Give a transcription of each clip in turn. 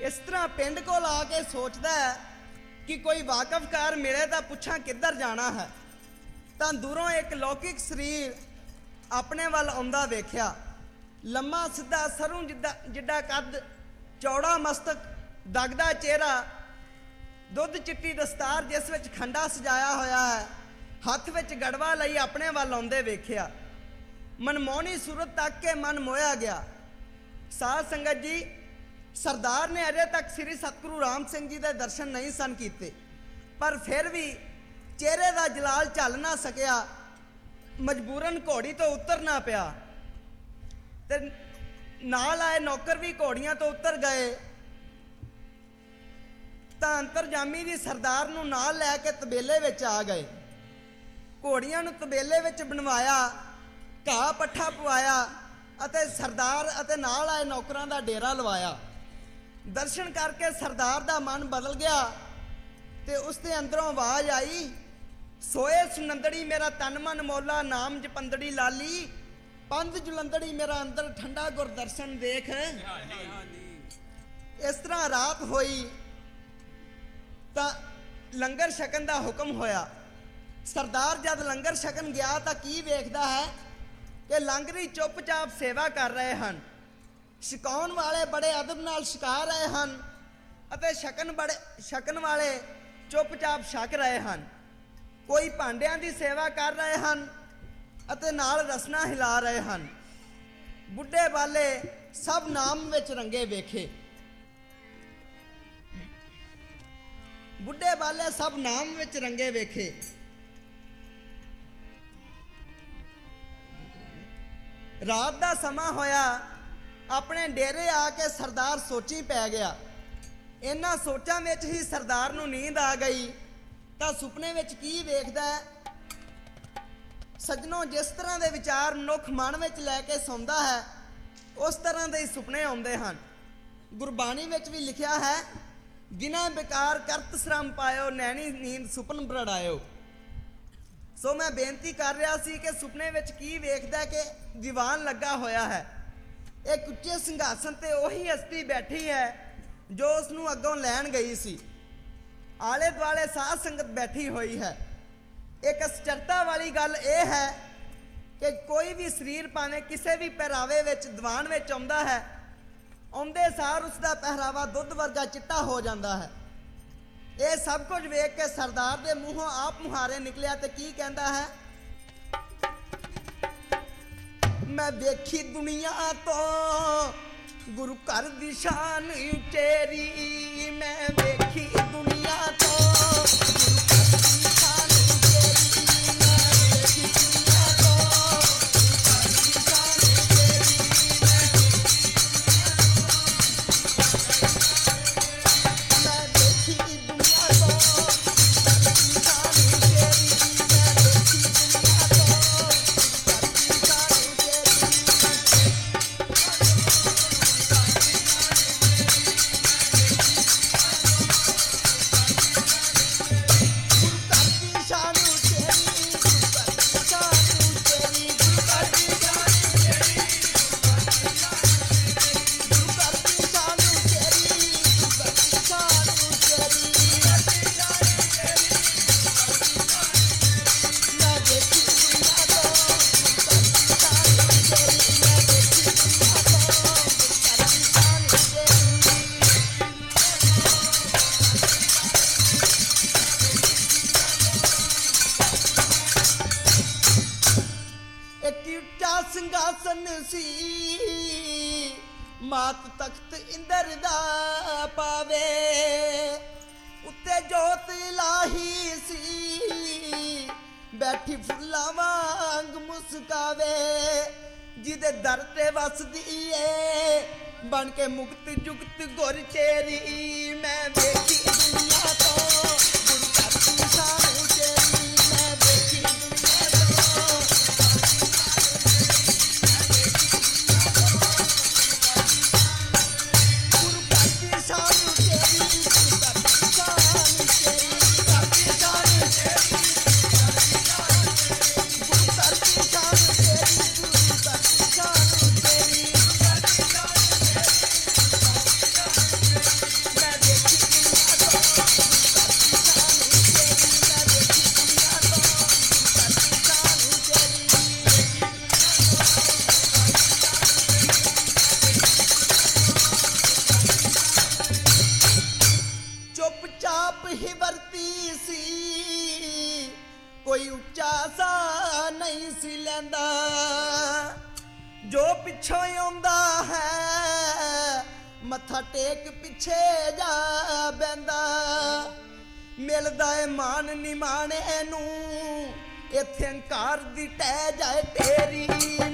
ਇਸ ਤਰ੍ਹਾਂ ਪਿੰਡ ਕੋਲ ਆ ਕੇ ਸੋਚਦਾ ਹੈ ਕਿ ਕੋਈ ਵਾਕਫਕਾਰ ਮਿਲੇ ਤਾਂ ਪੁੱਛਾਂ ਕਿੱਧਰ ਜਾਣਾ ਹੈ। ਤਾਂ ਦੂਰੋਂ ਇੱਕ ਲੌਕਿਕ ਸਰੀਰ ਆਪਣੇ ਵੱਲ ਆਉਂਦਾ ਵੇਖਿਆ। ਲੰਮਾ ਸਿੱਧਾ ਸਰੋਂ ਜਿੱਡਾ ਜਿੱਡਾ ਕੱਦ, ਚੌੜਾ ਮਸਤਕ, ਦਗਦਾ ਚਿਹਰਾ, ਦੁੱਧ ਚਿੱਟੀ ਦਸਤਾਰ ਜਿਸ ਵਿੱਚ ਖੰਡਾ ਸਜਾਇਆ ਹੋਇਆ ਹੈ, ਹੱਥ ਵਿੱਚ ਗੜਵਾ ਲਈ ਆਪਣੇ ਵੱਲ ਆਉਂਦੇ ਵੇਖਿਆ। ਮਨਮੋਹਣੀ ਸੂਰਤ ਤੱਕ ਕੇ ਮਨ ਮੋਇਆ ਗਿਆ। ਸਾਧ ਸੰਗਤ ਜੀ ਸਰਦਾਰ ਨੇ ਅਜੇ ਤੱਕ ਸ੍ਰੀ ਸਤਿਗੁਰੂ ਰਾਮ ਸਿੰਘ ਜੀ ਦੇ ਦਰਸ਼ਨ ਨਹੀਂ ਸਨ ਕੀਤੇ। ਪਰ ਫਿਰ ਵੀ ਚਿਹਰੇ ਦਾ ਜਲਾਲ ਝੱਲ ਨਾ ਸਕਿਆ, ਮਜਬੂਰਨ ਘੋੜੀ ਤੋਂ ਉਤਰਨਾ ਪਿਆ। ਤੇ ਨਾਲ ਆਏ ਨੌਕਰ ਵੀ ਘੋੜੀਆਂ ਤੋਂ ਉਤਰ ਗਏ। ਤਾਂ ਅੰਤਰਜਾਮੀ ਜੀ ਸਰਦਾਰ ਨੂੰ ਨਾਲ ਲੈ ਕੇ ਤਬੇਲੇ ਵਿੱਚ ਆ ਗਏ। ਘੋੜੀਆਂ ਨੂੰ ਤਬੇਲੇ ਵਿੱਚ ਬਣਵਾਇਆ, ਘਾਹ ਪੱਠਾ ਪਵਾਇਆ ਅਤੇ ਸਰਦਾਰ ਅਤੇ ਨਾਲ ਆਏ ਨੌਕਰਾਂ ਦਾ ਡੇਰਾ ਲਵਾਇਆ। ਦਰਸ਼ਨ ਕਰਕੇ ਸਰਦਾਰ ਦਾ ਮਨ ਬਦਲ ਗਿਆ ਤੇ ਉਸ ਦੇ ਅੰਦਰੋਂ ਆਵਾਜ਼ ਆਈ, ਸੋਏ ਸੁਨੰਦੜੀ ਮੇਰਾ ਤਨ ਮਨ ਮੋਲਾ, ਨਾਮ ਜਪੰਦੜੀ ਲਾਲੀ ਪੰਧ ਜੁਲੰਦੜੀ ਮੇਰਾ ਅੰਦਰ ਠੰਡਾ ਗੁਰਦਰਸ਼ਨ ਦੇਖ। ਇਸ ਤਰ੍ਹਾਂ ਰਾਤ ਹੋਈ ਤਾਂ ਲੰਗਰ ਛਕਣ ਦਾ ਹੁਕਮ ਹੋਇਆ। ਸਰਦਾਰ ਜਦ ਲੰਗਰ ਛਕਣ ਗਿਆ ਤਾਂ ਕੀ ਵੇਖਦਾ ਹੈ ਕਿ ਲੰਗਰੀ ਚੁੱਪਚਾਪ ਸੇਵਾ ਕਰ ਰਹੇ ਹਨ। ਛਕਾਉਣ ਵਾਲੇ ਬੜੇ ਅਦਬ ਨਾਲ ਛਕਾ ਰਹੇ ਹਨ ਅਤੇ ਛਕਣ ਬੜੇ, ਛਕਣ ਵਾਲੇ ਚੁੱਪਚਾਪ ਛਕ ਰਹੇ ਹਨ। ਕੋਈ ਭਾਂਡਿਆਂ ਦੀ ਸੇਵਾ ਕਰ ਰਹੇ ਹਨ ਅਤੇ ਨਾਲ ਰਸਨਾ ਹਿਲਾ ਰਹੇ ਹਨ। ਬੁੱਢੇ ਵਾਲੇ ਸਭ ਨਾਮ ਵਿੱਚ ਰੰਗੇ ਵੇਖੇ। ਬੁੱਢੇ ਵਾਲੇ ਸਭ ਨਾਮ ਵਿੱਚ ਰੰਗੇ ਵੇਖੇ। ਰਾਤ ਦਾ ਸਮਾਂ ਹੋਇਆ ਆਪਣੇ ਡੇਰੇ ਆ ਕੇ ਸਰਦਾਰ ਸੋਚੀ ਪੈ ਗਿਆ। ਇਹਨਾਂ ਸੋਚਾਂ ਵਿੱਚ ਹੀ ਸਰਦਾਰ ਨੂੰ ਨੀਂਦ ਆ ਗਈ। ਤਾਂ ਸੁਪਨੇ ਵਿੱਚ ਕੀ ਵੇਖਦਾ ਹੈ? ਸਜਣੋ, ਜਿਸ ਤਰ੍ਹਾਂ ਦੇ ਵਿਚਾਰ ਮਨੁੱਖ ਮਨ ਵਿੱਚ ਲੈ ਕੇ ਸੌਂਦਾ ਹੈ, ਉਸ ਤਰ੍ਹਾਂ ਦੇ ਹੀ ਸੁਪਨੇ ਆਉਂਦੇ ਹਨ। ਗੁਰਬਾਣੀ ਵਿੱਚ ਵੀ ਲਿਖਿਆ ਹੈ, ਬਿਨਾਂ ਬੇਕਾਰ ਕਰਤ ਸ਼ਰਮ ਪਾਇਓ, ਨੈਣੀ ਨੀਂਦ ਸੁਪਨ ਬਰੜਾਇਓ। ਸੋ ਮੈਂ ਬੇਨਤੀ ਕਰ ਰਿਹਾ ਸੀ ਕਿ ਸੁਪਨੇ ਵਿੱਚ ਕੀ ਵੇਖਦਾ ਕਿ ਦੀਵਾਨ ਲੱਗਾ ਹੋਇਆ ਹੈ। ਇੱਕ ਉੱਚੇ ਸਿੰਘਾਸਨ ਤੇ ਉਹੀ ਹਸਤੀ ਬੈਠੀ ਹੈ, ਜੋ ਉਸ ਨੂੰ ਅੱਗੋਂ ਲੈਣ ਗਈ ਸੀ। ਆਲੇ ਦੁਆਲੇ ਸਾਧ ਸੰਗਤ ਬੈਠੀ ਹੋਈ ਹੈ। ਇੱਕ ਅਸਚਰਤਾ ਵਾਲੀ ਗੱਲ ਇਹ ਹੈ ਕਿ ਕੋਈ ਵੀ ਸਰੀਰ ਭਾਵੇਂ ਕਿਸੇ ਵੀ ਪਹਿਰਾਵੇ ਵਿੱਚ, ਦੀਵਾਨ ਵਿੱਚ ਆਉਂਦਾ ਹੈ, ਆਉਂਦੇ ਸਾਰ ਉਸ ਦਾ ਪਹਿਰਾਵਾ ਦੁੱਧ ਵਰਗਾ ਚਿੱਟਾ ਹੋ ਜਾਂਦਾ ਹੈ। ਇਹ ਸਭ ਕੁਝ ਵੇਖ ਕੇ ਸਰਦਾਰ ਦੇ ਮੂੰਹੋਂ ਆਪ ਮੁਹਾਰੇ ਨਿਕਲਿਆ ਤੇ ਕੀ ਕਹਿੰਦਾ ਹੈ? ਮੈਂ ਵੇਖੀ ਦੁਨੀਆ ਤੋਂ ਗੁਰੂ ਘਰ ਦੀ ਸ਼ਾਨ ਤੇਰੀ। ਮਾਤ ਤਖਤ ਇੰਦਰ ਦਾ ਪਾਵੇ। ਉੱਤੇ ਜੋਤ ਇਲਾਹੀ ਸੀ, ਬੈਠੀ ਫੁੱਲਾਂ ਵਾਂਗ ਮੁਸਕਾਵੇ। ਜਿਹਦੇ ਦਰ ਤੇ ਵਸਦੀ ਏ, ਬਣ ਕੇ ਮੁਕਤ ਜੁਗਤ ਗੁਰ ਤੇਰੀ ਮੈਂ ਵੇਖੀ। ਜੋ ਪਿੱਛੋਂ ਆਉਂਦਾ ਹੈ, ਮੱਥਾ ਟੇਕ ਪਿੱਛੇ ਜਾ ਬੈਂਦਾ ਮਿਲਦਾ ਏ ਮਾਨ ਨਿਮਾਣੇ ਨੂੰ ਇੱਥੇ ਹੰਕਾਰ ਦੀ ਟਹਿ ਜਾਏ ਤੇਰੀ ਮੈਂ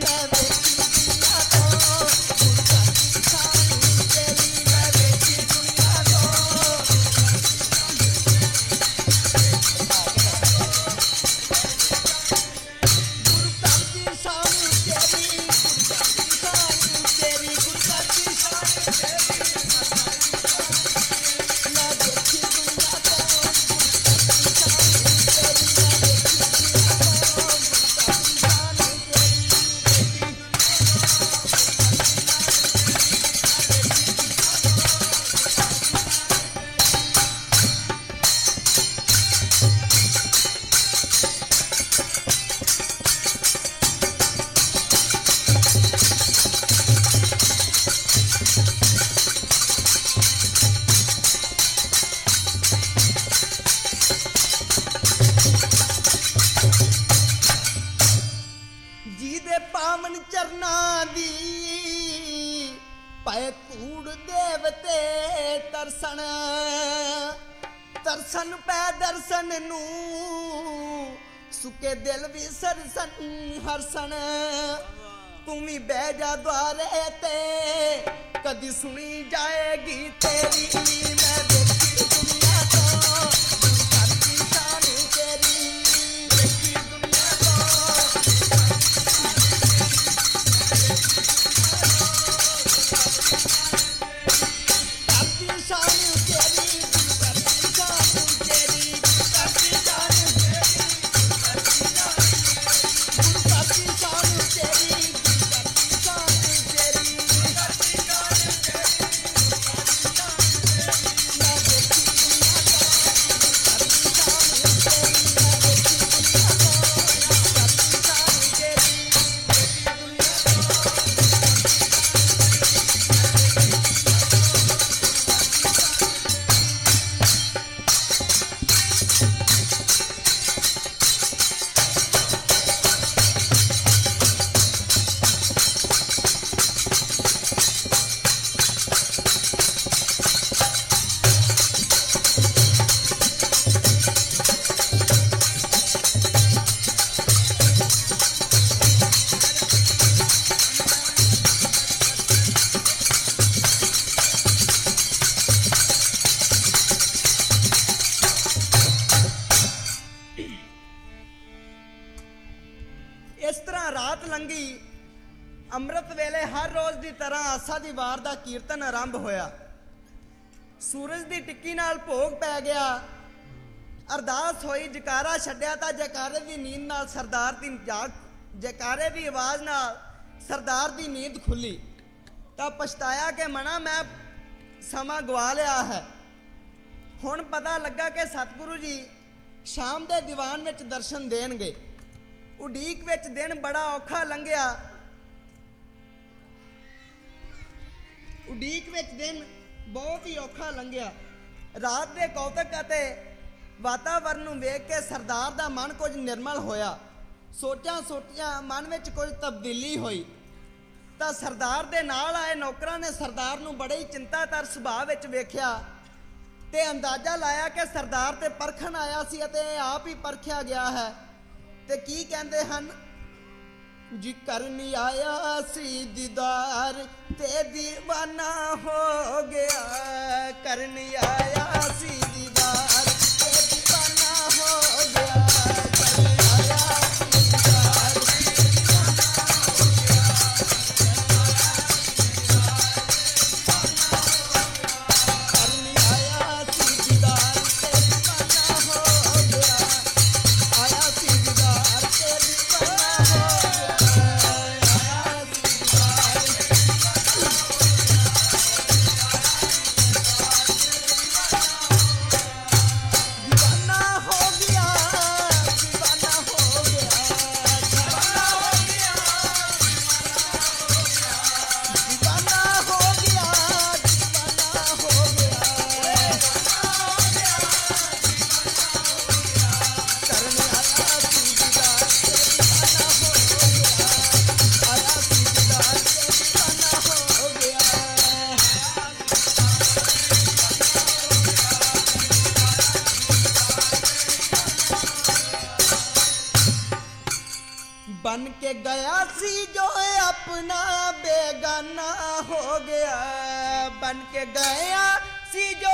ਚਰਨਾਂ ਦੀ। ਪਏ ਕੂੜ ਦੇਵਤੇ ਤਰਸਣ ਤਰਸਨ ਪੈ ਦਰਸ਼ਨ ਨੂੰ। ਸੁੱਕੇ ਦਿਲ ਵੀ ਸਰਸਨ ਹਰਸਣ, ਤੂੰ ਵੀ ਬਹਿ ਜਾ ਦੁਆਰੇ ਤੇ। ਕਦੀ ਸੁਣੀ ਜਾਏਗੀ ਤੇਰੀ ਮੈਂ ਰਾਤ ਅੰਮ੍ਰਿਤ ਵੇਲੇ ਹਰ ਰੋਜ਼ ਦੀ ਤਰ੍ਹਾਂ ਆਸਾ ਦੀ ਵਾਰ ਦਾ ਕੀਰਤਨ ਆਰੰਭ ਹੋਇਆ। ਸੂਰਜ ਦੀ ਟਿੱਕੀ ਨਾਲ ਭੋਗ ਪੈ ਗਿਆ। ਅਰਦਾਸ ਹੋਈ, ਜਕਾਰਾ ਛੱਡਿਆ ਤਾਂ ਜਕਾਰੇ ਦੀ ਨੀਂਦ ਨਾਲ ਸਰਦਾਰ ਦੀ ਜਾਗ ਜਕਾਰੇ ਦੀ ਆਵਾਜ਼ ਨਾਲ ਸਰਦਾਰ ਦੀ ਨੀਂਦ ਖੁੱਲੀ। ਤਾਂ ਪਛਤਾਇਆ ਕਿ ਮਨਾ, ਮੈਂ ਸਮਾਂ ਗਵਾ ਲਿਆ ਹੈ। ਹੁਣ ਪਤਾ ਲੱਗਾ ਕਿ ਸਤਿਗੁਰੂ ਜੀ ਸ਼ਾਮ ਦੇ ਦੀਵਾਨ ਵਿੱਚ ਦਰਸ਼ਨ ਦੇਣਗੇ। ਉਡੀਕ ਵਿੱਚ ਦਿਨ ਬੜਾ ਔਖਾ ਲੰਘਿਆ। ਉਡੀਕ ਵਿੱਚ ਦਿਨ ਬਹੁਤ ਹੀ ਔਖਾ ਲੰਘਿਆ। ਰਾਤ ਦੇ ਕੌਤਕ ਅਤੇ ਵਾਤਾਵਰਨ ਨੂੰ ਵੇਖ ਕੇ ਸਰਦਾਰ ਦਾ ਮਨ ਕੁਝ ਨਿਰਮਲ ਹੋਇਆ। ਸੋਚਾਂ ਸੋਚੀਆਂ ਮਨ ਵਿੱਚ ਕੁਝ ਤਬਦੀਲੀ ਹੋਈ। ਤਾਂ ਸਰਦਾਰ ਦੇ ਨਾਲ ਆਏ ਨੌਕਰਾਂ ਨੇ ਸਰਦਾਰ ਨੂੰ ਬੜੇ ਹੀ ਚਿੰਤਾਤਰ ਸੁਭਾਅ ਵਿੱਚ ਵੇਖਿਆ ਤੇ ਅੰਦਾਜ਼ਾ ਲਾਇਆ ਕਿ ਸਰਦਾਰ ਤੇ ਪਰਖਣ ਆਇਆ ਸੀ ਅਤੇ ਇਹ ਆਪ ਹੀ ਪਰਖਿਆ ਗਿਆ ਹੈ। ਤੇ ਕੀ ਕਹਿੰਦੇ ਹਨ? ਜੀ ਕਰਨ ਆਇਆ ਸੀ ਦੀਦਾਰ, ਤੇ دیਵਾਨਾ ਹੋ ਗਿਆ। ਕਰਨ ਆਇਆ ਸੀ ਬਨ ਕੇ ਗਿਆ ਸੀ ਜੋ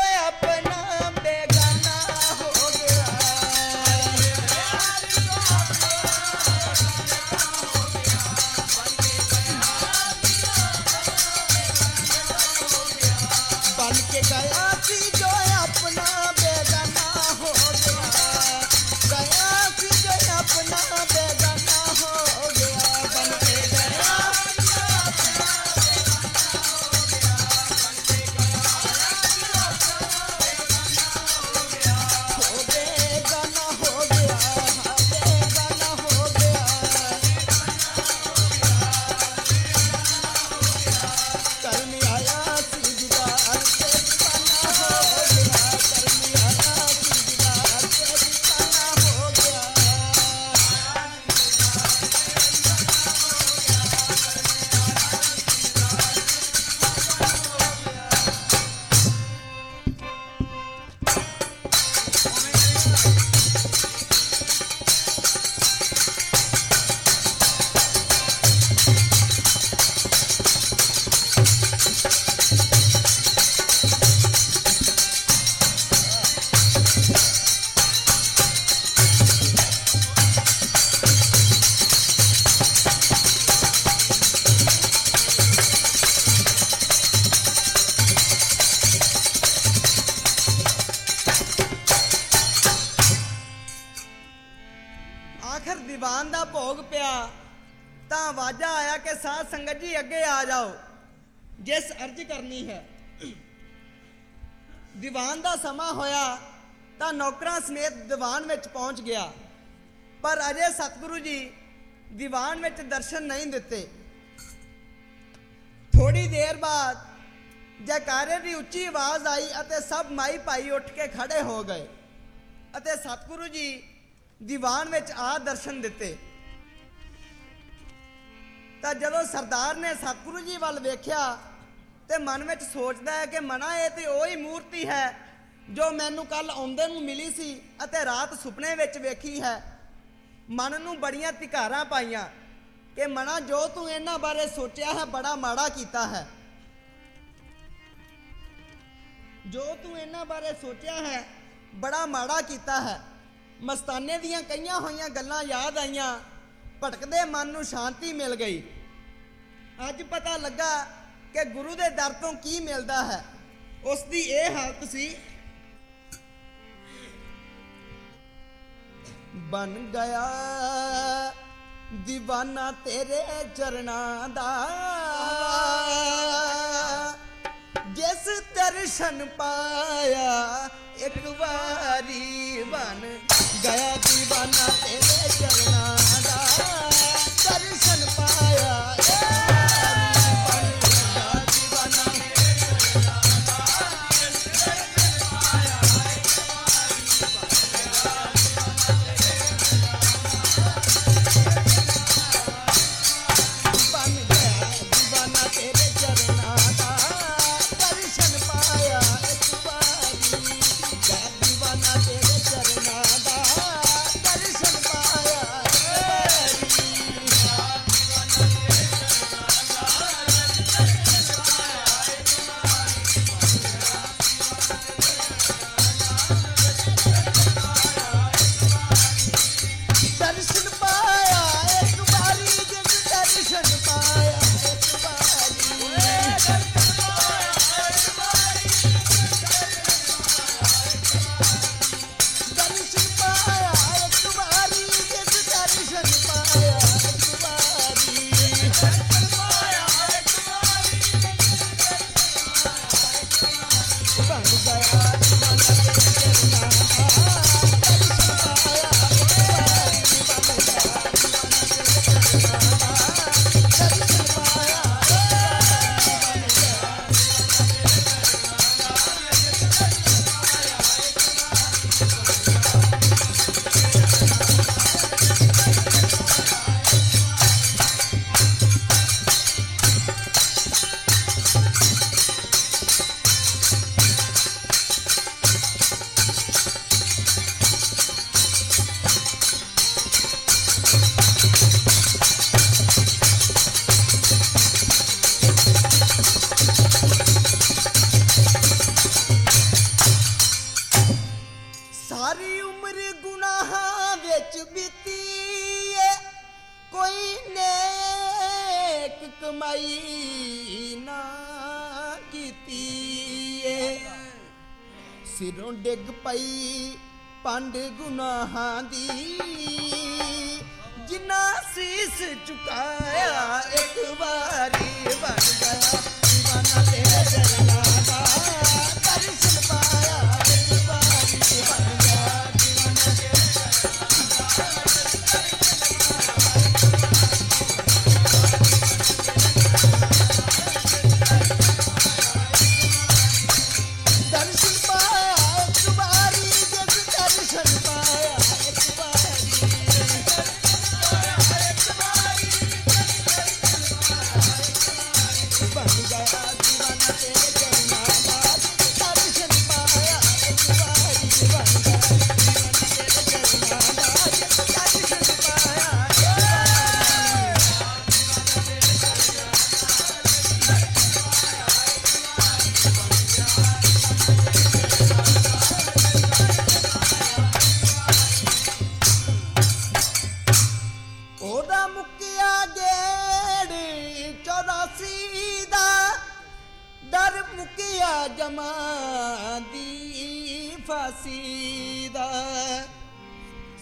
ਸੰਗਤ ਜੀ, ਅੱਗੇ ਆ ਜਾਓ। ਜਿਸ ਅਰਜ ਕਰਨੀ ਹੈ। ਦੀਵਾਨ ਦਾ ਸਮਾਂ ਹੋਇਆ ਤਾਂ ਨੌਕਰਾਂ ਸਮੇਤ ਦੀਵਾਨ ਵਿੱਚ ਪਹੁੰਚ ਗਿਆ। ਪਰ ਅਜੇ ਸਤਿਗੁਰੂ ਜੀ ਦੀਵਾਨ ਵਿੱਚ ਦਰਸ਼ਨ ਨਹੀਂ ਦਿੱਤੇ। ਥੋੜੀ ਦੇਰ ਬਾਅਦ ਜੈਕਾਰੇ ਦੀ ਉੱਚੀ ਆਵਾਜ਼ ਆਈ ਅਤੇ ਸਭ ਮਾਈ ਭਾਈ ਉੱਠ ਕੇ ਖੜੇ ਹੋ ਗਏ ਅਤੇ ਸਤਿਗੁਰੂ ਜੀ ਦੀਵਾਨ ਵਿੱਚ ਆ ਦਰਸ਼ਨ ਦਿੱਤੇ। ਤਾਂ ਜਦੋਂ ਸਰਦਾਰ ਨੇ ਸਤਿਗੁਰੂ ਜੀ ਵੱਲ ਵੇਖਿਆ ਤੇ ਮਨ ਵਿੱਚ ਸੋਚਦਾ ਹੈ ਕਿ ਮਨਾ ਇਹ ਤੇ ਉਹੀ ਮੂਰਤੀ ਹੈ ਜੋ ਮੈਨੂੰ ਕੱਲ ਆਉਂਦੇ ਨੂੰ ਮਿਲੀ ਸੀ ਅਤੇ ਰਾਤ ਸੁਪਨੇ ਵਿੱਚ ਵੇਖੀ ਹੈ। ਮਨ ਨੂੰ ਬੜੀਆਂ ਧਿਕਾਰਾਂ ਪਾਈਆਂ ਕਿ ਮਨਾ ਜੋ ਤੂੰ ਇਹਨਾਂ ਬਾਰੇ ਸੋਚਿਆ ਹੈ, ਬੜਾ ਮਾੜਾ ਕੀਤਾ ਹੈ। ਜੋ ਤੂੰ ਇਹਨਾਂ ਬਾਰੇ ਸੋਚਿਆ ਹੈ, ਬੜਾ ਮਾੜਾ ਕੀਤਾ ਹੈ। ਮਸਤਾਨੇ ਦੀਆਂ ਕਈਆਂ ਹੋਈਆਂ ਗੱਲਾਂ ਯਾਦ ਆਈਆਂ ਭਟਕਦੇ ਮਨ ਨੂੰ ਸ਼ਾਂਤੀ ਮਿਲ ਗਈ। ਅੱਜ ਪਤਾ ਲੱਗਾ ਕਿ ਗੁਰੂ ਦੇ ਦਰ ਤੋਂ ਕੀ ਮਿਲਦਾ ਹੈ। ਉਸ ਦੀ ਇਹ ਹਾਲਤ ਸੀ ਬਨ ਗਿਆ دیਵਾਨਾ ਤੇਰੇ ਚਰਣਾ ਦਾ। ਜਿਸ ਦਰਸ਼ਨ ਪਾਇਆ ਇੱਕ ਵਾਰੀ ਬਨ ਗਿਆ ਦੀਵਾਨਾ ਤੇਰੇ ਸਿਰੋਂ ਡਿੱਗ ਪਈ ਪੰਡ ਗੁਨਾਹਾਂ ਦੀ। ਜਿੰਨਾ ਸੀਸ ਚੁਕਾਇਆ ਇੱਕ ਵਾਰੀ ਬਣ ਗਿਆ دیਵਾਨਾ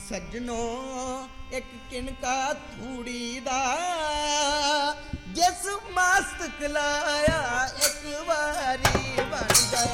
ਸੱਜਣੋ ਇੱਕ ਕਿਨਕਾ ਥੂੜੀ ਦਾ। ਜਿਸ ਮਸਤ ਲਾਇਆ ਇੱਕ ਵਾਰੀ ਬਣਦਾ